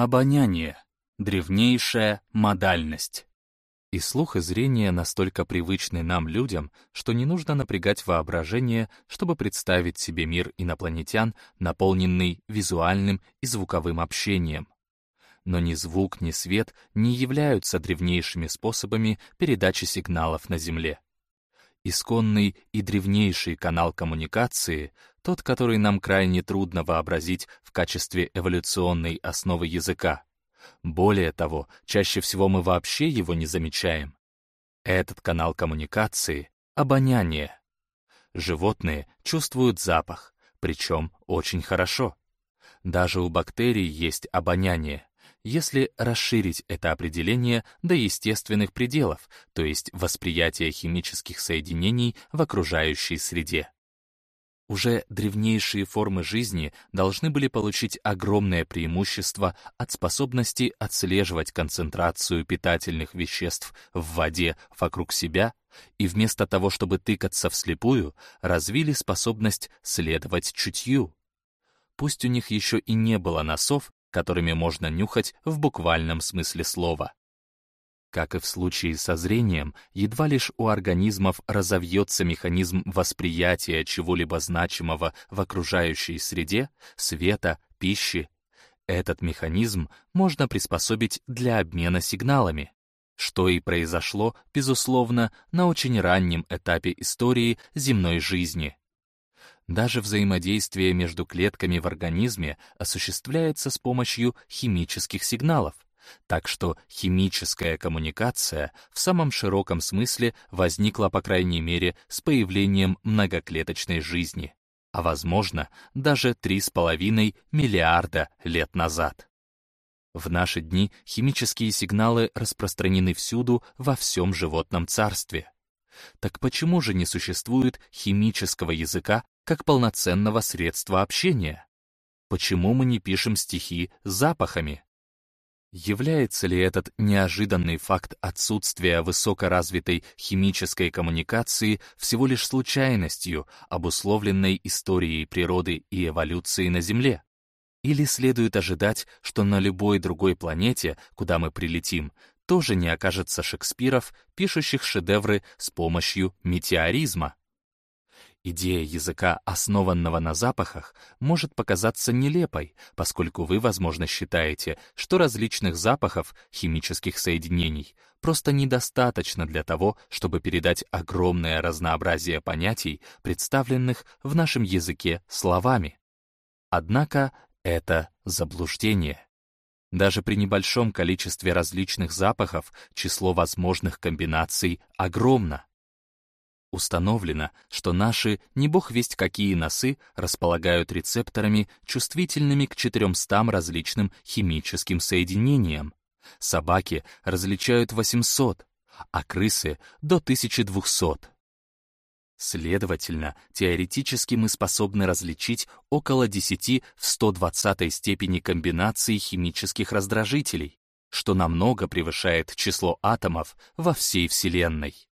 Обоняние — древнейшая модальность. И слух и зрение настолько привычны нам, людям, что не нужно напрягать воображение, чтобы представить себе мир инопланетян, наполненный визуальным и звуковым общением. Но ни звук, ни свет не являются древнейшими способами передачи сигналов на Земле. Исконный и древнейший канал коммуникации, тот, который нам крайне трудно вообразить в качестве эволюционной основы языка. Более того, чаще всего мы вообще его не замечаем. Этот канал коммуникации — обоняние. Животные чувствуют запах, причем очень хорошо. Даже у бактерий есть обоняние если расширить это определение до естественных пределов, то есть восприятия химических соединений в окружающей среде. Уже древнейшие формы жизни должны были получить огромное преимущество от способности отслеживать концентрацию питательных веществ в воде вокруг себя и вместо того, чтобы тыкаться вслепую, развили способность следовать чутью. Пусть у них еще и не было носов, которыми можно нюхать в буквальном смысле слова. Как и в случае со зрением, едва лишь у организмов разовьется механизм восприятия чего-либо значимого в окружающей среде, света, пищи, этот механизм можно приспособить для обмена сигналами, что и произошло, безусловно, на очень раннем этапе истории земной жизни. Даже взаимодействие между клетками в организме осуществляется с помощью химических сигналов, так что химическая коммуникация в самом широком смысле возникла, по крайней мере, с появлением многоклеточной жизни, а, возможно, даже 3,5 миллиарда лет назад. В наши дни химические сигналы распространены всюду во всем животном царстве. Так почему же не существует химического языка как полноценного средства общения? Почему мы не пишем стихи запахами? Является ли этот неожиданный факт отсутствия высокоразвитой химической коммуникации всего лишь случайностью, обусловленной историей природы и эволюции на Земле? Или следует ожидать, что на любой другой планете, куда мы прилетим, тоже не окажется Шекспиров, пишущих шедевры с помощью метеоризма? Идея языка, основанного на запахах, может показаться нелепой, поскольку вы, возможно, считаете, что различных запахов, химических соединений, просто недостаточно для того, чтобы передать огромное разнообразие понятий, представленных в нашем языке словами. Однако это заблуждение. Даже при небольшом количестве различных запахов число возможных комбинаций огромно. Установлено, что наши, не бог весть какие носы, располагают рецепторами, чувствительными к 400 различным химическим соединениям. Собаки различают 800, а крысы — до 1200. Следовательно, теоретически мы способны различить около 10 в 120 степени комбинаций химических раздражителей, что намного превышает число атомов во всей Вселенной.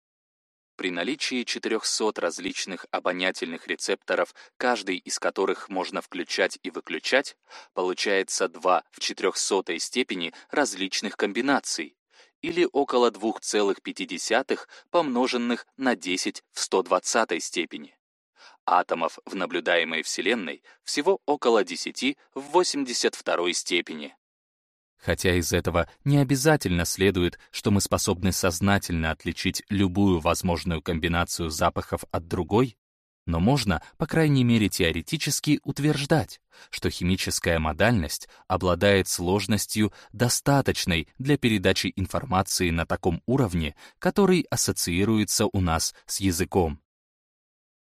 При наличии 400 различных обонятельных рецепторов, каждый из которых можно включать и выключать, получается 2 в 400 степени различных комбинаций, или около 2,5 помноженных на 10 в 120 степени. Атомов в наблюдаемой Вселенной всего около 10 в 82 степени. Хотя из этого не обязательно следует, что мы способны сознательно отличить любую возможную комбинацию запахов от другой, но можно, по крайней мере теоретически, утверждать, что химическая модальность обладает сложностью, достаточной для передачи информации на таком уровне, который ассоциируется у нас с языком.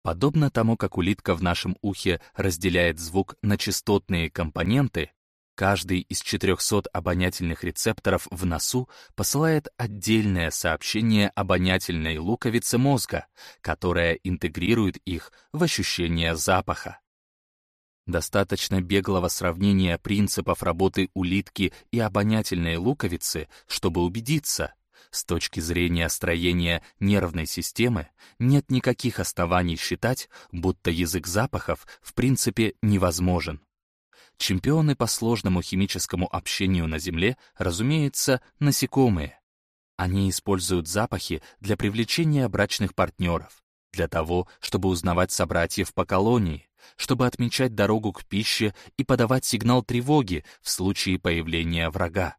Подобно тому, как улитка в нашем ухе разделяет звук на частотные компоненты, Каждый из 400 обонятельных рецепторов в носу посылает отдельное сообщение обонятельной луковице мозга, которая интегрирует их в ощущение запаха. Достаточно беглого сравнения принципов работы улитки и обонятельной луковицы, чтобы убедиться, с точки зрения строения нервной системы нет никаких оснований считать, будто язык запахов в принципе невозможен. Чемпионы по сложному химическому общению на Земле, разумеется, насекомые. Они используют запахи для привлечения брачных партнеров, для того, чтобы узнавать собратьев по колонии, чтобы отмечать дорогу к пище и подавать сигнал тревоги в случае появления врага.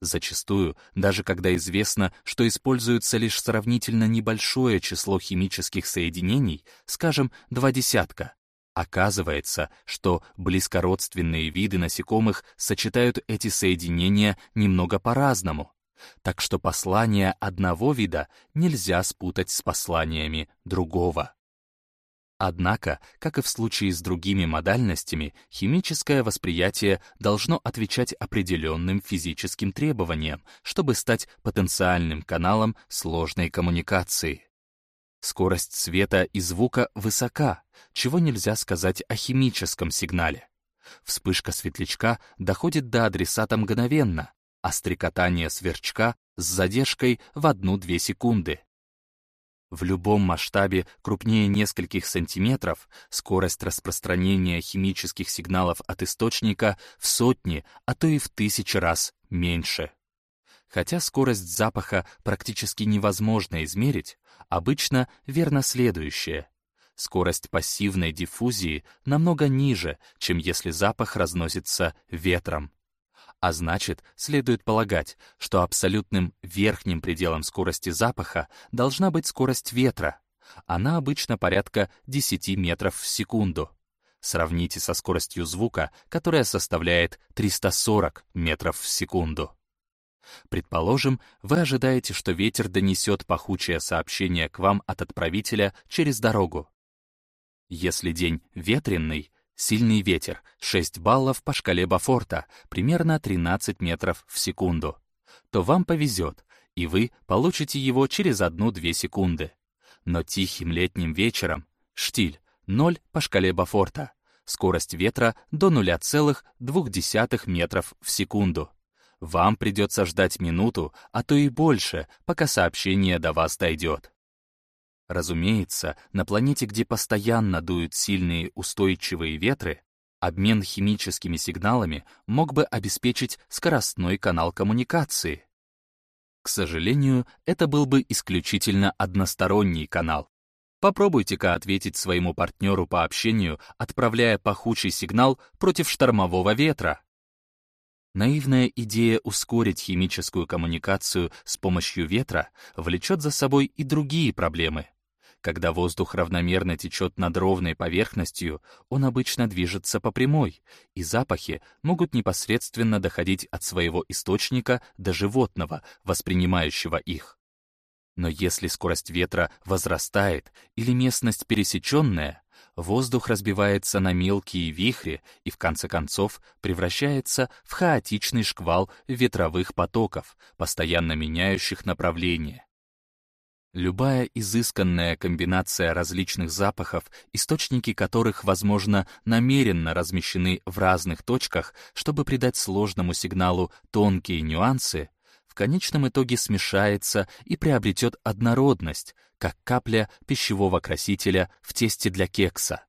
Зачастую, даже когда известно, что используется лишь сравнительно небольшое число химических соединений, скажем, два десятка, оказывается, что близкородственные виды насекомых сочетают эти соединения немного по-разному. Так что послания одного вида нельзя спутать с посланиями другого. Однако, как и в случае с другими модальностями, химическое восприятие должно отвечать определенным физическим требованиям, чтобы стать потенциальным каналом сложной коммуникации. Скорость света и звука высока, чего нельзя сказать о химическом сигнале. Вспышка светлячка доходит до адресата мгновенно, а стрекотание сверчка с задержкой в 1-2 секунды. В любом масштабе крупнее нескольких сантиметров скорость распространения химических сигналов от источника в сотни, а то и в тысячи раз меньше. Хотя скорость запаха практически невозможно измерить, обычно верно следующее. Скорость пассивной диффузии намного ниже, чем если запах разносится ветром. А значит, следует полагать, что абсолютным верхним пределом скорости запаха должна быть скорость ветра. Она обычно порядка 10 метров в секунду. Сравните со скоростью звука, которая составляет 340 метров в секунду. Предположим, вы ожидаете, что ветер донесет пахучее сообщение к вам от отправителя через дорогу. Если день ветренный, Сильный ветер, 6 баллов по шкале Бафорта, примерно 13 метров в секунду. То вам повезет, и вы получите его через 1-2 секунды. Но тихим летним вечером, штиль, 0 по шкале Бафорта, скорость ветра до 0,2 метров в секунду. Вам придется ждать минуту, а то и больше, пока сообщение до вас дойдет. Разумеется, на планете, где постоянно дуют сильные устойчивые ветры, обмен химическими сигналами мог бы обеспечить скоростной канал коммуникации. К сожалению, это был бы исключительно односторонний канал. Попробуйте-ка ответить своему партнеру по общению, отправляя пахучий сигнал против штормового ветра. Наивная идея ускорить химическую коммуникацию с помощью ветра влечет за собой и другие проблемы. Когда воздух равномерно течет над ровной поверхностью, он обычно движется по прямой, и запахи могут непосредственно доходить от своего источника до животного, воспринимающего их. Но если скорость ветра возрастает или местность пересеченная, воздух разбивается на мелкие вихри и в конце концов превращается в хаотичный шквал ветровых потоков, постоянно меняющих направление. Любая изысканная комбинация различных запахов, источники которых, возможно, намеренно размещены в разных точках, чтобы придать сложному сигналу тонкие нюансы, в конечном итоге смешается и приобретет однородность, как капля пищевого красителя в тесте для кекса.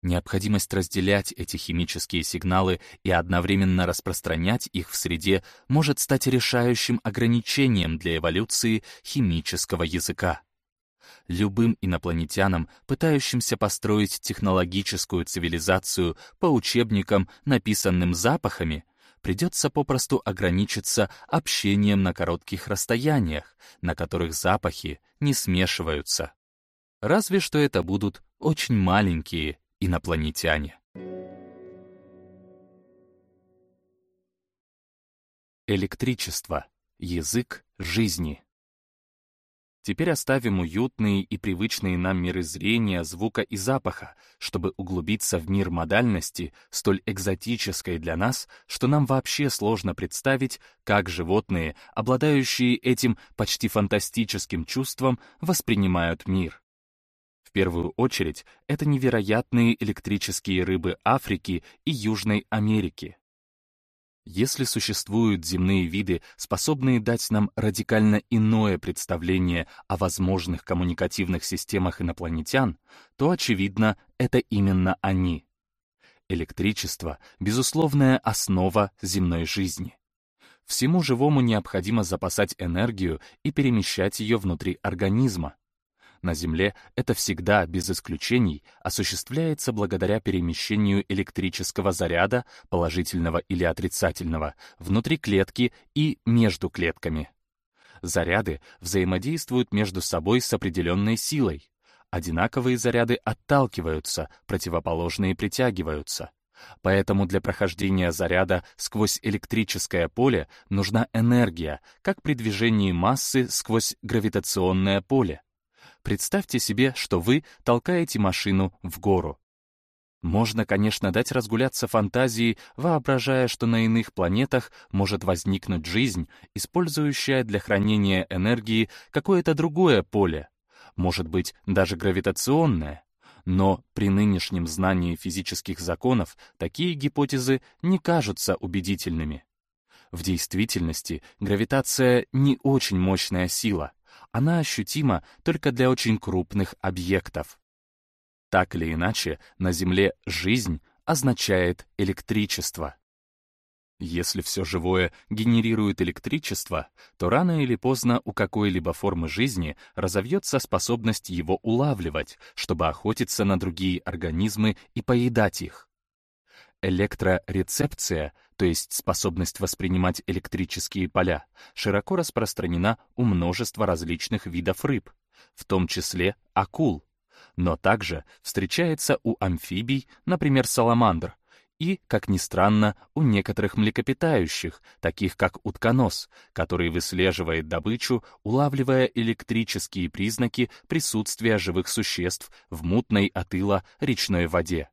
Необходимость разделять эти химические сигналы и одновременно распространять их в среде может стать решающим ограничением для эволюции химического языка. Любым инопланетянам, пытающимся построить технологическую цивилизацию по учебникам, написанным запахами, придется попросту ограничиться общением на коротких расстояниях, на которых запахи не смешиваются. Разве что это будут очень маленькие инопланетяне. Электричество. Язык жизни. Теперь оставим уютные и привычные нам миры зрения, звука и запаха, чтобы углубиться в мир модальности, столь экзотической для нас, что нам вообще сложно представить, как животные, обладающие этим почти фантастическим чувством, воспринимают мир. В первую очередь, это невероятные электрические рыбы Африки и Южной Америки. Если существуют земные виды, способные дать нам радикально иное представление о возможных коммуникативных системах инопланетян, то, очевидно, это именно они. Электричество — безусловная основа земной жизни. Всему живому необходимо запасать энергию и перемещать ее внутри организма. На Земле это всегда, без исключений, осуществляется благодаря перемещению электрического заряда, положительного или отрицательного, внутри клетки и между клетками. Заряды взаимодействуют между собой с определенной силой. Одинаковые заряды отталкиваются, противоположные притягиваются. Поэтому для прохождения заряда сквозь электрическое поле нужна энергия, как при движении массы сквозь гравитационное поле. Представьте себе, что вы толкаете машину в гору. Можно, конечно, дать разгуляться фантазии, воображая, что на иных планетах может возникнуть жизнь, использующая для хранения энергии какое-то другое поле, может быть, даже гравитационное. Но при нынешнем знании физических законов такие гипотезы не кажутся убедительными. В действительности гравитация не очень мощная сила, она ощутима только для очень крупных объектов. Так или иначе, на Земле жизнь означает электричество. Если все живое генерирует электричество, то рано или поздно у какой-либо формы жизни разовьется способность его улавливать, чтобы охотиться на другие организмы и поедать их. Электрорецепция, то есть способность воспринимать электрические поля, широко распространена у множества различных видов рыб, в том числе акул, но также встречается у амфибий, например, саламандр, и, как ни странно, у некоторых млекопитающих, таких как утконос, который выслеживает добычу, улавливая электрические признаки присутствия живых существ в мутной от ила речной воде.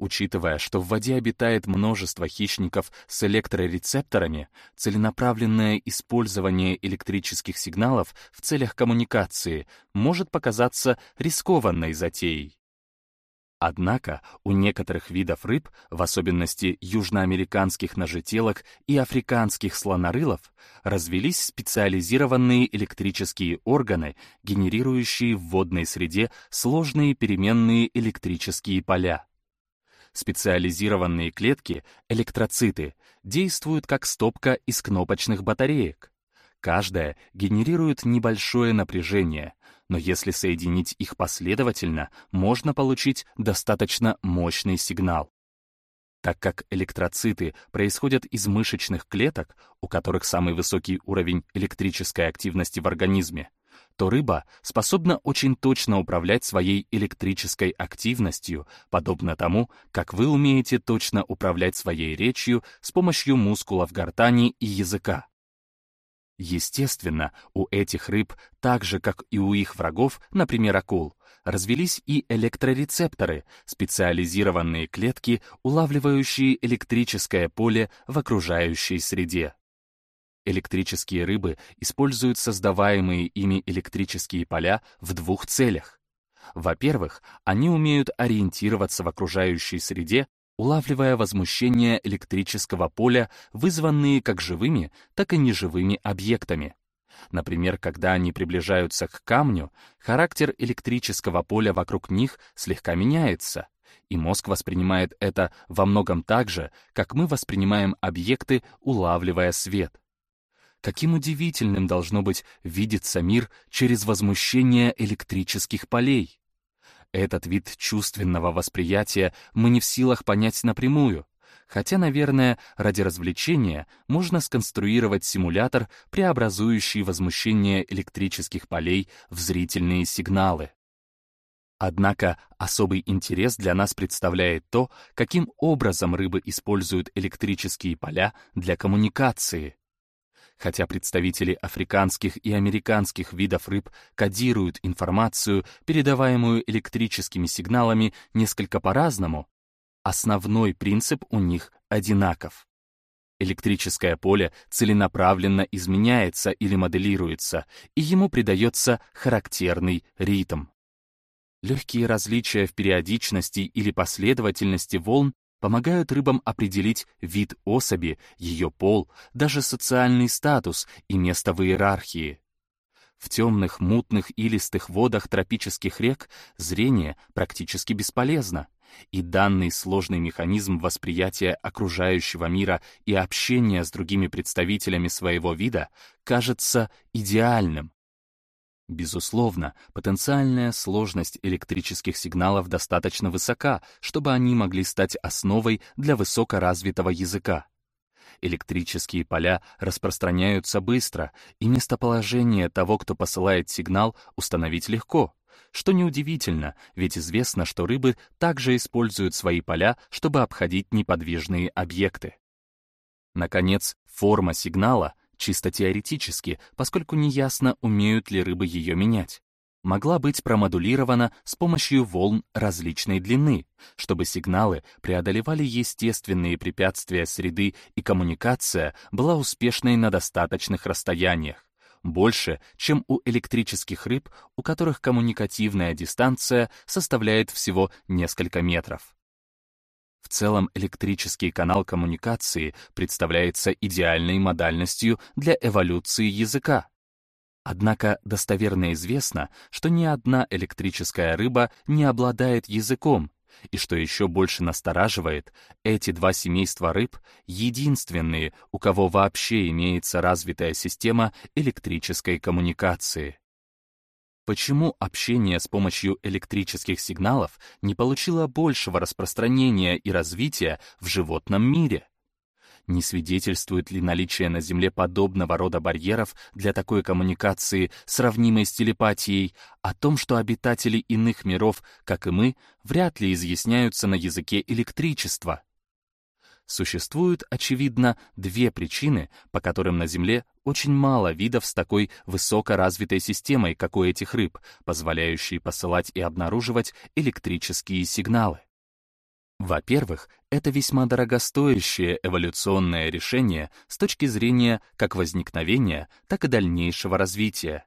Учитывая, что в воде обитает множество хищников с электрорецепторами, целенаправленное использование электрических сигналов в целях коммуникации может показаться рискованной затеей. Однако у некоторых видов рыб, в особенности южноамериканских ножетелок и африканских слонорылов, развелись специализированные электрические органы, генерирующие в водной среде сложные переменные электрические поля. Специализированные клетки, электроциты, действуют как стопка из кнопочных батареек. Каждая генерирует небольшое напряжение, но если соединить их последовательно, можно получить достаточно мощный сигнал. Так как электроциты происходят из мышечных клеток, у которых самый высокий уровень электрической активности в организме, то рыба способна очень точно управлять своей электрической активностью, подобно тому, как вы умеете точно управлять своей речью с помощью мускулов гортани и языка. Естественно, у этих рыб, так же как и у их врагов, например, акул, развелись и электрорецепторы, специализированные клетки, улавливающие электрическое поле в окружающей среде. Электрические рыбы используют создаваемые ими электрические поля в двух целях. Во-первых, они умеют ориентироваться в окружающей среде улавливая возмущения электрического поля, вызванные как живыми, так и неживыми объектами. Например, когда они приближаются к камню, характер электрического поля вокруг них слегка меняется, и мозг воспринимает это во многом так же, как мы воспринимаем объекты, улавливая свет. Каким удивительным должно быть видеться мир через возмущение электрических полей. Этот вид чувственного восприятия мы не в силах понять напрямую, хотя, наверное, ради развлечения можно сконструировать симулятор, преобразующий возмущение электрических полей в зрительные сигналы. Однако особый интерес для нас представляет то, каким образом рыбы используют электрические поля для коммуникации. Хотя представители африканских и американских видов рыб кодируют информацию, передаваемую электрическими сигналами, несколько по-разному, основной принцип у них одинаков. Электрическое поле целенаправленно изменяется или моделируется, и ему придается характерный ритм. Легкие различия в периодичности или последовательности волн помогают рыбам определить вид особи, ее пол, даже социальный статус и место в иерархии. В темных, мутных и водах тропических рек зрение практически бесполезно, И данный сложный механизм восприятия окружающего мира и общения с другими представителями своего вида кажется идеальным. Безусловно, потенциальная сложность электрических сигналов достаточно высока, чтобы они могли стать основой для высокоразвитого языка. Электрические поля распространяются быстро, и местоположение того, кто посылает сигнал, установить легко. Что неудивительно, ведь известно, что рыбы также используют свои поля, чтобы обходить неподвижные объекты. Наконец, форма сигнала, чисто теоретически, поскольку неясно, умеют ли рыбы ее менять, могла быть промодулирована с помощью волн различной длины, чтобы сигналы преодолевали естественные препятствия среды и коммуникация была успешной на достаточных расстояниях больше, чем у электрических рыб, у которых коммуникативная дистанция составляет всего несколько метров. В целом электрический канал коммуникации представляется идеальной модальностью для эволюции языка. Однако достоверно известно, что ни одна электрическая рыба не обладает языком, и что еще больше настораживает, эти два семейства рыб — единственные, у кого вообще имеется развитая система электрической коммуникации. Почему общение с помощью электрических сигналов не получило большего распространения и развития в животном мире? Не свидетельствует ли наличие на Земле подобного рода барьеров для такой коммуникации, сравнимой с телепатией, о том, что обитатели иных миров, как и мы, вряд ли изъясняются на языке электричества? Существуют, очевидно, две причины, по которым на Земле очень мало видов с такой высокоразвитой системой, как у этих рыб, позволяющей посылать и обнаруживать электрические сигналы. Во-первых, это весьма дорогостоящее эволюционное решение с точки зрения как возникновения, так и дальнейшего развития.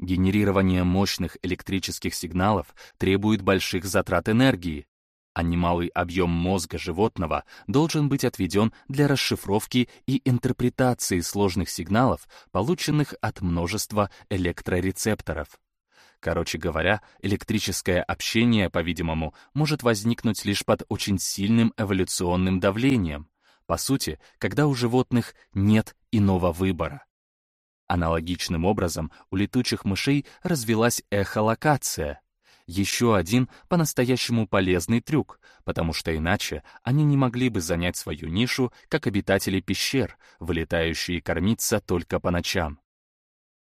Генерирование мощных электрических сигналов требует больших затрат энергии, а немалый объем мозга животного должен быть отведен для расшифровки и интерпретации сложных сигналов, полученных от множества электрорецепторов. Короче говоря, электрическое общение, по-видимому, может возникнуть лишь под очень сильным эволюционным давлением, по сути, когда у животных нет иного выбора. Аналогичным образом у летучих мышей развилась эхолокация. Еще один по-настоящему полезный трюк, потому что иначе они не могли бы занять свою нишу, как обитатели пещер, вылетающие кормиться только по ночам.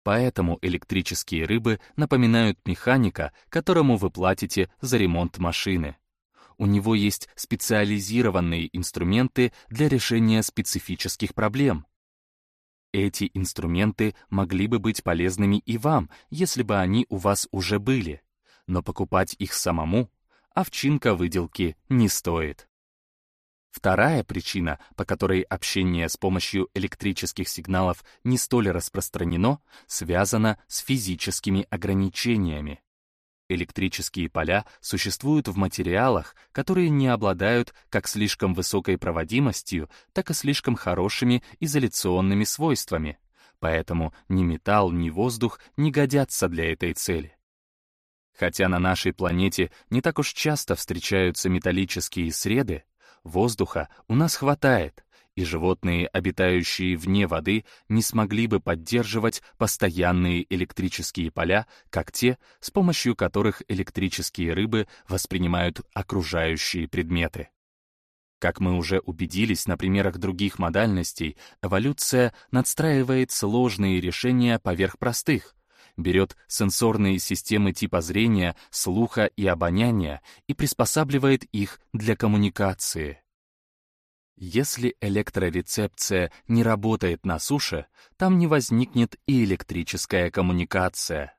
Поэтому электрические рыбы напоминают механика, которому вы платите за ремонт машины. У него есть специализированные инструменты для решения специфических проблем. Эти инструменты могли бы быть полезными и вам, если бы они у вас уже были. Но покупать их самому овчинка выделки не стоит. Вторая причина, по которой общение с помощью электрических сигналов не столь распространено, связана с физическими ограничениями. Электрические поля существуют в материалах, которые не обладают как слишком высокой проводимостью, так и слишком хорошими изоляционными свойствами, поэтому ни металл, ни воздух не годятся для этой цели. Хотя на нашей планете не так уж часто встречаются металлические среды, Воздуха у нас хватает, и животные, обитающие вне воды, не смогли бы поддерживать постоянные электрические поля, как те, с помощью которых электрические рыбы воспринимают окружающие предметы. Как мы уже убедились на примерах других модальностей, эволюция надстраивает сложные решения поверх простых, берет сенсорные системы типа зрения, слуха и обоняния и приспосабливает их для коммуникации. Если электрорецепция не работает на суше, там не возникнет и электрическая коммуникация.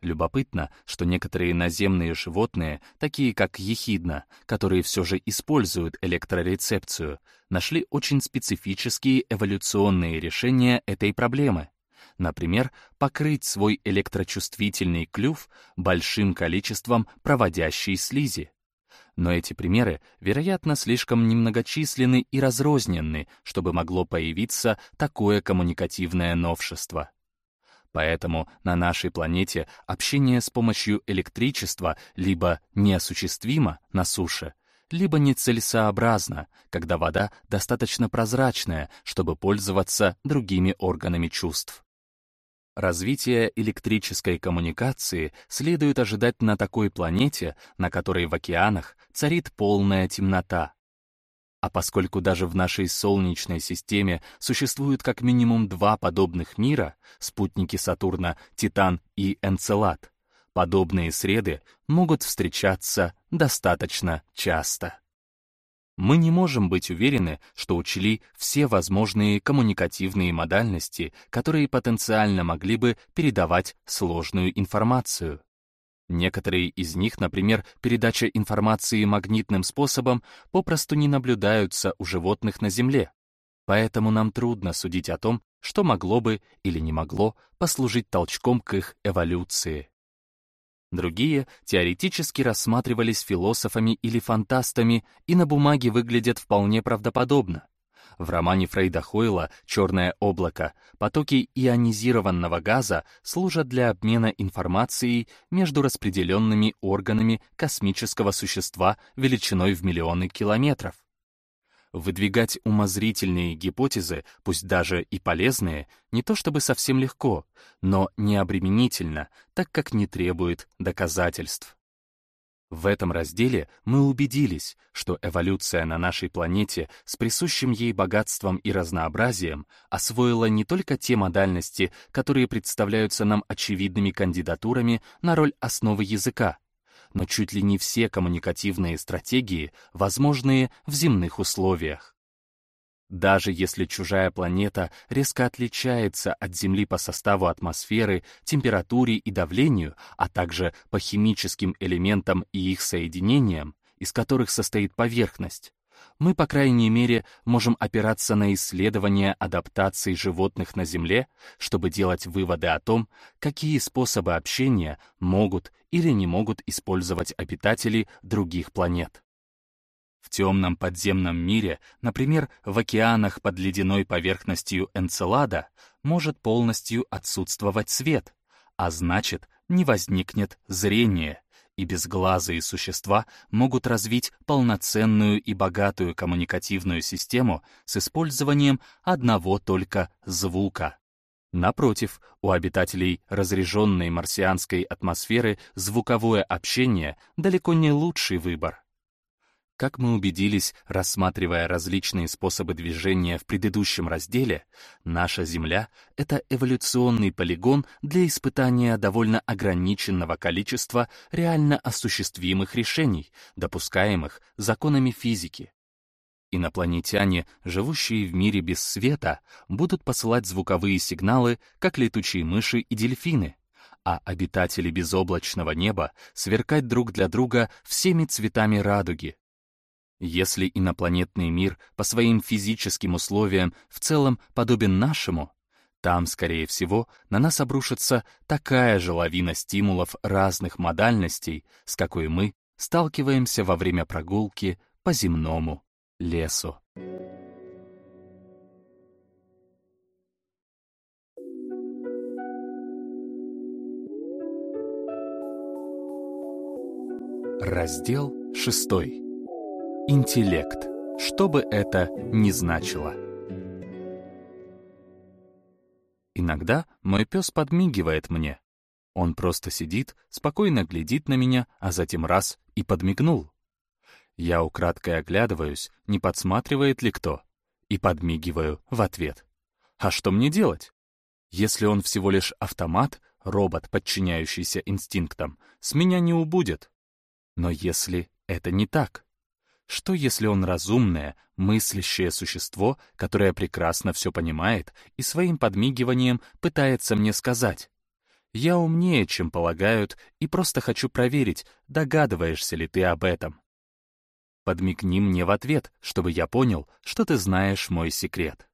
Любопытно, что некоторые наземные животные, такие как ехидна, которые все же используют электрорецепцию, нашли очень специфические эволюционные решения этой проблемы. Например, покрыть свой электрочувствительный клюв большим количеством проводящей слизи. Но эти примеры, вероятно, слишком немногочисленны и разрозненны, чтобы могло появиться такое коммуникативное новшество. Поэтому на нашей планете общение с помощью электричества либо неосуществимо на суше, либо нецелесообразно, когда вода достаточно прозрачная, чтобы пользоваться другими органами чувств. Развитие электрической коммуникации следует ожидать на такой планете, на которой в океанах царит полная темнота. А поскольку даже в нашей Солнечной системе существует как минимум два подобных мира, спутники Сатурна Титан и Энцелад, подобные среды могут встречаться достаточно часто. Мы не можем быть уверены, что учли все возможные коммуникативные модальности, которые потенциально могли бы передавать сложную информацию. Некоторые из них, например, передача информации магнитным способом, попросту не наблюдаются у животных на Земле. Поэтому нам трудно судить о том, что могло бы или не могло послужить толчком к их эволюции. Другие теоретически рассматривались философами или фантастами и на бумаге выглядят вполне правдоподобно. В романе Фрейда Хойла «Черное облако» потоки ионизированного газа служат для обмена информацией между распределенными органами космического существа величиной в миллионы километров. Выдвигать умозрительные гипотезы, пусть даже и полезные, не то чтобы совсем легко, но не обременительно, так как не требует доказательств. В этом разделе мы убедились, что эволюция на нашей планете с присущим ей богатством и разнообразием освоила не только те модальности, которые представляются нам очевидными кандидатурами на роль основы языка, но чуть ли не все коммуникативные стратегии, возможные в земных условиях. Даже если чужая планета резко отличается от Земли по составу атмосферы, температуре и давлению, а также по химическим элементам и их соединениям, из которых состоит поверхность, мы, по крайней мере, можем опираться на исследования адаптации животных на Земле, чтобы делать выводы о том, какие способы общения могут или не могут использовать обитатели других планет. В темном подземном мире, например, в океанах под ледяной поверхностью Энцелада, может полностью отсутствовать свет, а значит, не возникнет зрение, и безглазые существа могут развить полноценную и богатую коммуникативную систему с использованием одного только звука. Напротив, у обитателей разреженной марсианской атмосферы звуковое общение далеко не лучший выбор. Как мы убедились, рассматривая различные способы движения в предыдущем разделе, наша Земля — это эволюционный полигон для испытания довольно ограниченного количества реально осуществимых решений, допускаемых законами физики. Инопланетяне, живущие в мире без света, будут посылать звуковые сигналы, как летучие мыши и дельфины, а обитатели безоблачного неба сверкать друг для друга всеми цветами радуги, если инопланетный мир по своим физическим условиям в целом подобен нашему, там, скорее всего, на нас обрушится такая же лавина стимулов разных модальностей, с какой мы сталкиваемся во время прогулки по земному лесу. Раздел шестой. Интеллект. Что бы это ни значило. Иногда мой пес подмигивает мне. Он просто сидит, спокойно глядит на меня, а затем раз и подмигнул. Я украдкой оглядываюсь, не подсматривает ли кто, и подмигиваю в ответ. А что мне делать? Если он всего лишь автомат, робот, подчиняющийся инстинктам, с меня не убудет. Но если это не так? Что, если он разумное, мыслящее существо, которое прекрасно все понимает и своим подмигиванием пытается мне сказать? Я умнее, чем полагают, и просто хочу проверить, догадываешься ли ты об этом. Подмигни мне в ответ, чтобы я понял, что ты знаешь мой секрет.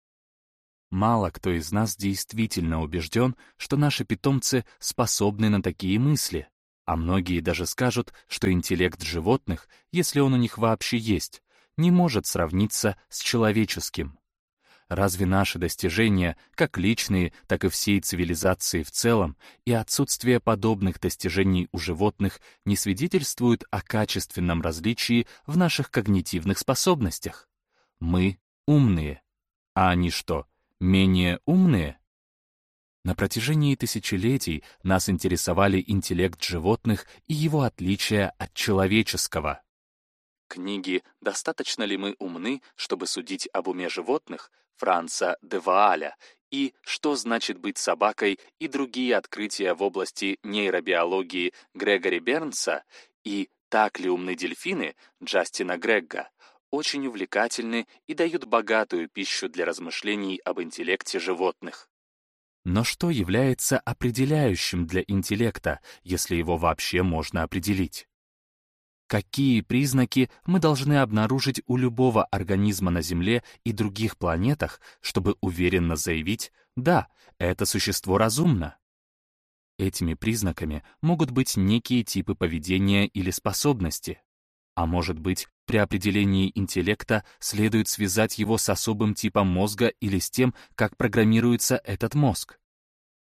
Мало кто из нас действительно убежден, что наши питомцы способны на такие мысли, а многие даже скажут, что интеллект животных, если он у них вообще есть, не может сравниться с человеческим. Разве наши достижения, как личные, так и всей цивилизации в целом, и отсутствие подобных достижений у животных не свидетельствуют о качественном различии в наших когнитивных способностях? Мы умные. А они что, менее умные? На протяжении тысячелетий нас интересовали интеллект животных и его отличия от человеческого. Книги «Достаточно ли мы умны, чтобы судить об уме животных» Франца де Вааля и «Что значит быть собакой» и другие открытия в области нейробиологии Грегори Бернса и «Так ли умны дельфины» Джастина Грегга очень увлекательны и дают богатую пищу для размышлений об интеллекте животных. Но что является определяющим для интеллекта, если его вообще можно определить? Какие признаки мы должны обнаружить у любого организма на Земле и других планетах, чтобы уверенно заявить «да, это существо разумно»? Этими признаками могут быть некие типы поведения или способности. А может быть, при определении интеллекта следует связать его с особым типом мозга или с тем, как программируется этот мозг.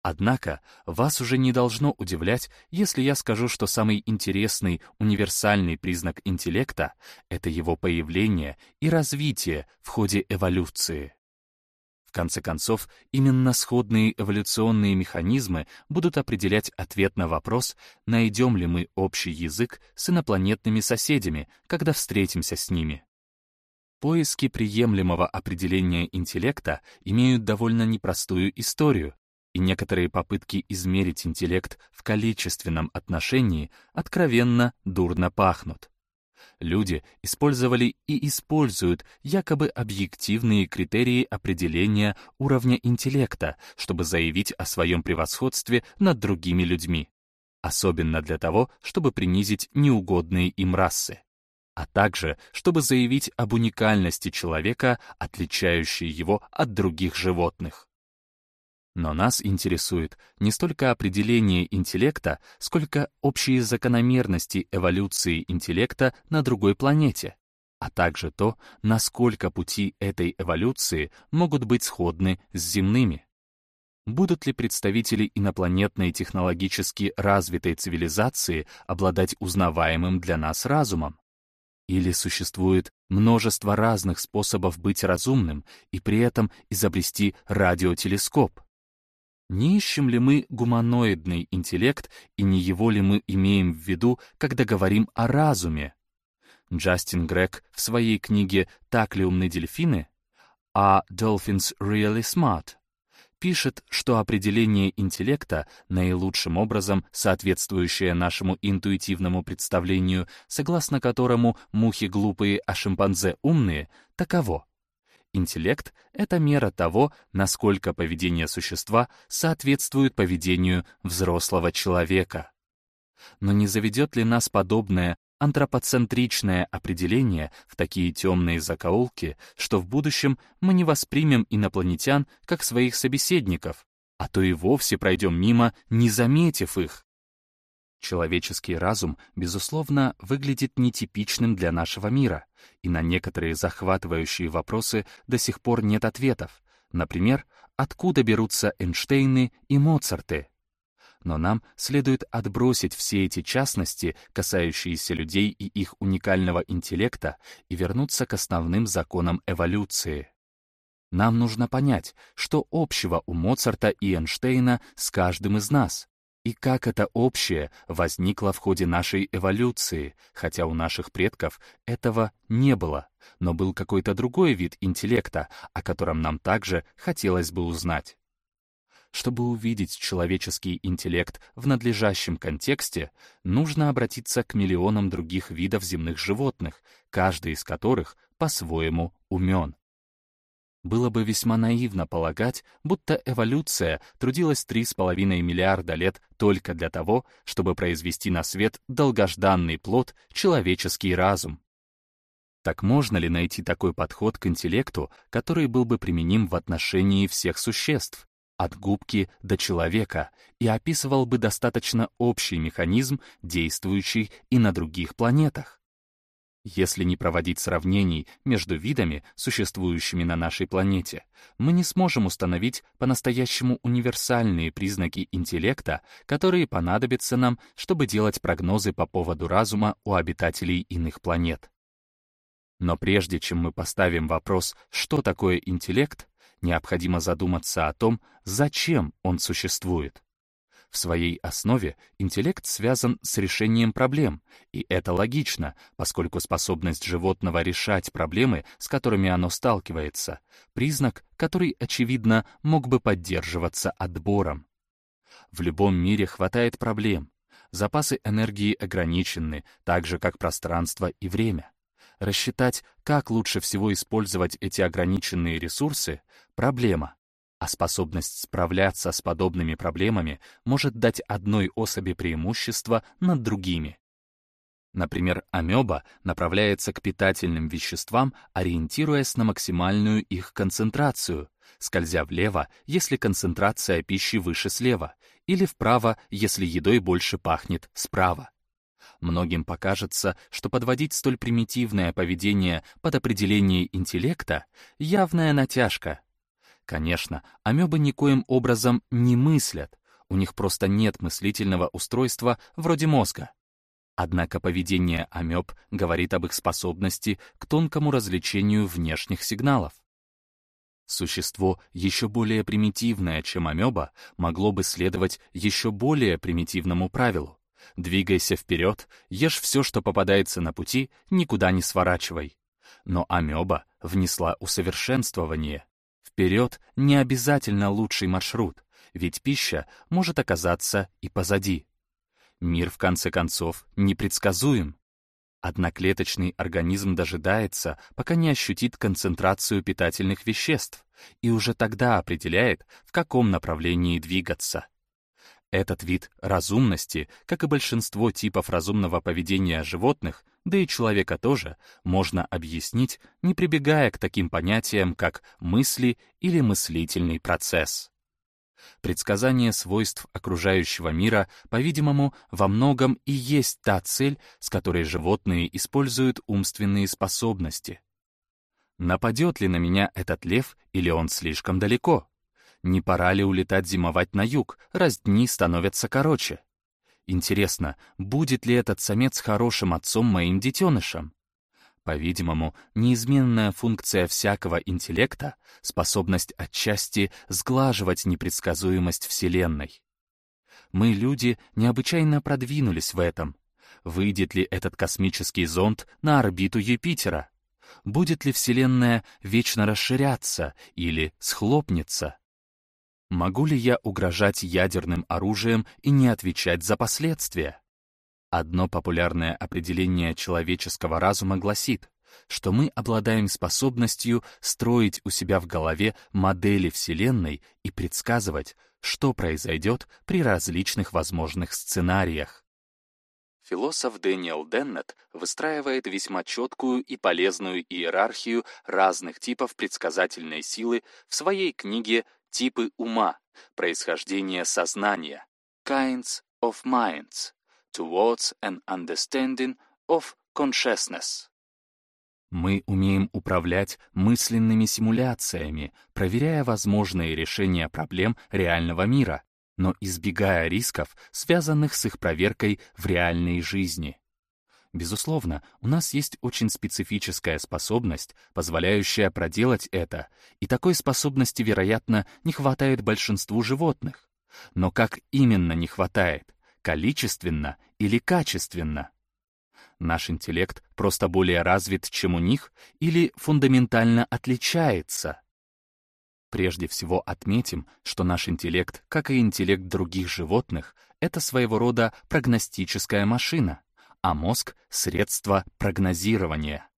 Однако вас уже не должно удивлять, если я скажу, что самый интересный, универсальный признак интеллекта — это его появление и развитие в ходе эволюции. В конце концов, именно сходные эволюционные механизмы будут определять ответ на вопрос, найдем ли мы общий язык с инопланетными соседями, когда встретимся с ними. Поиски приемлемого определения интеллекта имеют довольно непростую историю, и некоторые попытки измерить интеллект в количественном отношении откровенно дурно пахнут люди использовали и используют якобы объективные критерии определения уровня интеллекта, чтобы заявить о своем превосходстве над другими людьми. Особенно для того, чтобы принизить неугодные им расы. А также, чтобы заявить об уникальности человека, отличающей его от других животных. Но нас интересует не столько определение интеллекта, сколько общие закономерности эволюции интеллекта на другой планете, а также то, насколько пути этой эволюции могут быть сходны с земными. Будут ли представители инопланетной технологически развитой цивилизации обладать узнаваемым для нас разумом? Или существует множество разных способов быть разумным и при этом изобрести радиотелескоп? Не ищем ли мы гуманоидный интеллект и не его ли мы имеем в виду, когда говорим о разуме? Джастин Грег в своей книге «Так ли умны дельфины?» «Are dolphins really smart?» пишет, что определение интеллекта, наилучшим образом соответствующее нашему интуитивному представлению, согласно которому мухи глупые, а шимпанзе умные, таково. Интеллект — это мера того, насколько поведение существа соответствует поведению взрослого человека. Но не заведет ли нас подобное антропоцентричное определение в такие темные закоулки, что в будущем мы не воспримем инопланетян как своих собеседников, а то и вовсе пройдем мимо, не заметив их? Человеческий разум, безусловно, выглядит нетипичным для нашего мира, и на некоторые захватывающие вопросы до сих пор нет ответов. Например, откуда берутся Эйнштейны и Моцарты? Но нам следует отбросить все эти частности, касающиеся людей и их уникального интеллекта, и вернуться к основным законам эволюции. Нам нужно понять, что общего у Моцарта и Эйнштейна с каждым из нас, и как это общее возникло в ходе нашей эволюции, хотя у наших предков этого не было, но был какой-то другой вид интеллекта, о котором нам также хотелось бы узнать. Чтобы увидеть человеческий интеллект в надлежащем контексте, нужно обратиться к миллионам других видов земных животных, каждый из которых по-своему умен. Было бы весьма наивно полагать, будто эволюция трудилась 3,5 миллиарда лет только для того, чтобы произвести на свет долгожданный плод — человеческий разум. Так можно ли найти такой подход к интеллекту, который был бы применим в отношении всех существ, от губки до человека, и описывал бы достаточно общий механизм, действующий и на других планетах? Если не проводить сравнений между видами, существующими на нашей планете, мы не сможем установить по-настоящему универсальные признаки интеллекта, которые понадобятся нам, чтобы делать прогнозы по поводу разума у обитателей иных планет. Но прежде чем мы поставим вопрос, что такое интеллект, необходимо задуматься о том, зачем он существует. В своей основе интеллект связан с решением проблем, и это логично, поскольку способность животного решать проблемы, с которыми оно сталкивается, признак, который, очевидно, мог бы поддерживаться отбором. В любом мире хватает проблем. Запасы энергии ограничены, так же, как пространство и время. Рассчитать, как лучше всего использовать эти ограниченные ресурсы — проблема а способность справляться с подобными проблемами может дать одной особи преимущество над другими. Например, амеба направляется к питательным веществам, ориентируясь на максимальную их концентрацию, скользя влево, если концентрация пищи выше слева, или вправо, если едой больше пахнет справа. Многим покажется, что подводить столь примитивное поведение под определение интеллекта — явная натяжка, Конечно, амебы никоим образом не мыслят, у них просто нет мыслительного устройства вроде мозга. Однако поведение амеб говорит об их способности к тонкому развлечению внешних сигналов. Существо еще более примитивное, чем амеба, могло бы следовать еще более примитивному правилу. Двигайся вперед, ешь все, что попадается на пути, никуда не сворачивай. Но амеба внесла усовершенствование. Вперед не обязательно лучший маршрут, ведь пища может оказаться и позади. Мир, в конце концов, непредсказуем. Одноклеточный организм дожидается, пока не ощутит концентрацию питательных веществ, и уже тогда определяет, в каком направлении двигаться. Этот вид разумности, как и большинство типов разумного поведения животных, да и человека тоже, можно объяснить, не прибегая к таким понятиям, как мысли или мыслительный процесс. Предсказание свойств окружающего мира, по-видимому, во многом и есть та цель, с которой животные используют умственные способности. Нападет ли на меня этот лев, или он слишком далеко? Не пора ли улетать зимовать на юг, раз дни становятся короче? Интересно, будет ли этот самец хорошим отцом моим детенышам? По-видимому, неизменная функция всякого интеллекта — способность отчасти сглаживать непредсказуемость Вселенной. Мы, люди, необычайно продвинулись в этом. Выйдет ли этот космический зонд на орбиту Юпитера? Будет ли Вселенная вечно расширяться или схлопнется? Могу ли я угрожать ядерным оружием и не отвечать за последствия? Одно популярное определение человеческого разума гласит, что мы обладаем способностью строить у себя в голове модели Вселенной и предсказывать, что произойдет при различных возможных сценариях. Философ Дэниел Деннет выстраивает весьма четкую и полезную иерархию разных типов предсказательной силы в своей книге типы ума, происхождение сознания, kinds of minds, towards an understanding of consciousness. Мы умеем управлять мысленными симуляциями, проверяя возможные решения проблем реального мира, но избегая рисков, связанных с их проверкой в реальной жизни. Безусловно, у нас есть очень специфическая способность, позволяющая проделать это, и такой способности, вероятно, не хватает большинству животных. Но как именно не хватает? Количественно или качественно? Наш интеллект просто более развит, чем у них, или фундаментально отличается? Прежде всего отметим, что наш интеллект, как и интеллект других животных, это своего рода прогностическая машина — а мозг — средство прогнозирования.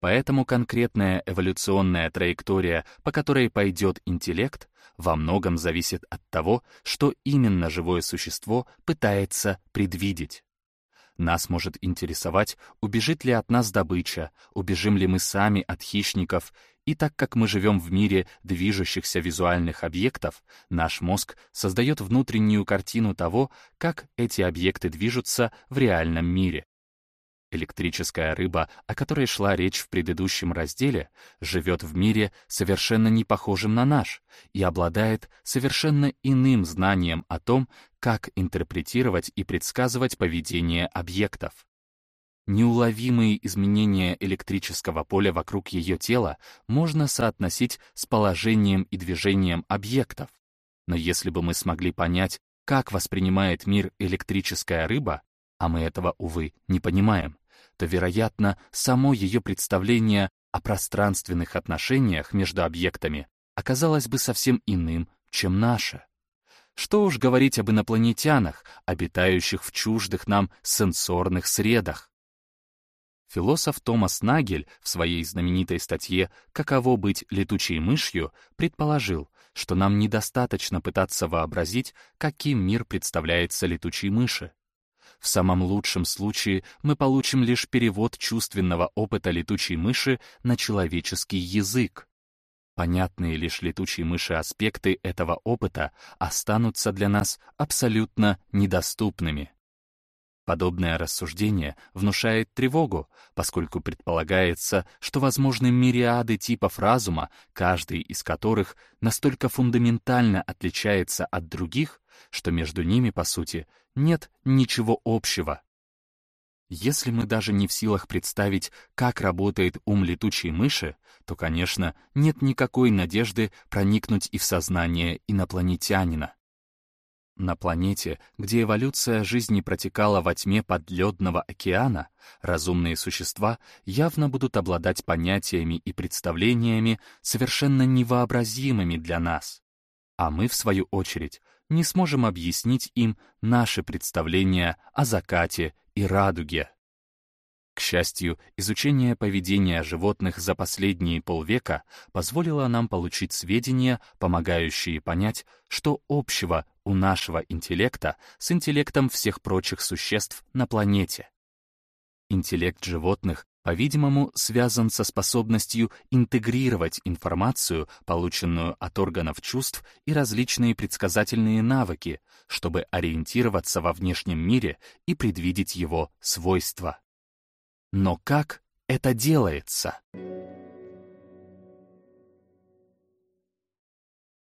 Поэтому конкретная эволюционная траектория, по которой пойдет интеллект, во многом зависит от того, что именно живое существо пытается предвидеть. Нас может интересовать, убежит ли от нас добыча, убежим ли мы сами от хищников и так как мы живем в мире движущихся визуальных объектов, наш мозг создает внутреннюю картину того, как эти объекты движутся в реальном мире. электрическая рыба, о которой шла речь в предыдущем разделе, живет в мире, совершенно не похожем на наш, и обладает совершенно иным знанием о том, как интерпретировать и предсказывать поведение объектов. Неуловимые изменения электрического поля вокруг ее тела можно соотносить с положением и движением объектов. Но если бы мы смогли понять, как воспринимает мир электрическая рыба, а мы этого, увы, не понимаем, то, вероятно, само ее представление о пространственных отношениях между объектами оказалось бы совсем иным, чем наше. Что уж говорить об инопланетянах, обитающих в чуждых нам сенсорных средах. Философ Томас Нагель в своей знаменитой статье «Каково быть летучей мышью» предположил, что нам недостаточно пытаться вообразить, каким мир представляется летучей мыши. В самом лучшем случае мы получим лишь перевод чувственного опыта летучей мыши на человеческий язык. Понятные лишь летучей мыши аспекты этого опыта останутся для нас абсолютно недоступными. Подобное рассуждение внушает тревогу, поскольку предполагается, что возможны мириады типов разума, каждый из которых настолько фундаментально отличается от других, что между ними, по сути, нет ничего общего. Если мы даже не в силах представить, как работает ум летучей мыши, то, конечно, нет никакой надежды проникнуть и в сознание инопланетянина. На планете, где эволюция жизни протекала во тьме подледного океана, разумные существа явно будут обладать понятиями и представлениями, совершенно невообразимыми для нас. А мы, в свою очередь, не сможем объяснить им наши представления о закате и радуге. К счастью, изучение поведения животных за последние полвека позволило нам получить сведения, помогающие понять, что общего у нашего интеллекта с интеллектом всех прочих существ на планете. Интеллект животных, по-видимому, связан со способностью интегрировать информацию, полученную от органов чувств и различные предсказательные навыки, чтобы ориентироваться во внешнем мире и предвидеть его свойства. Но как это делается?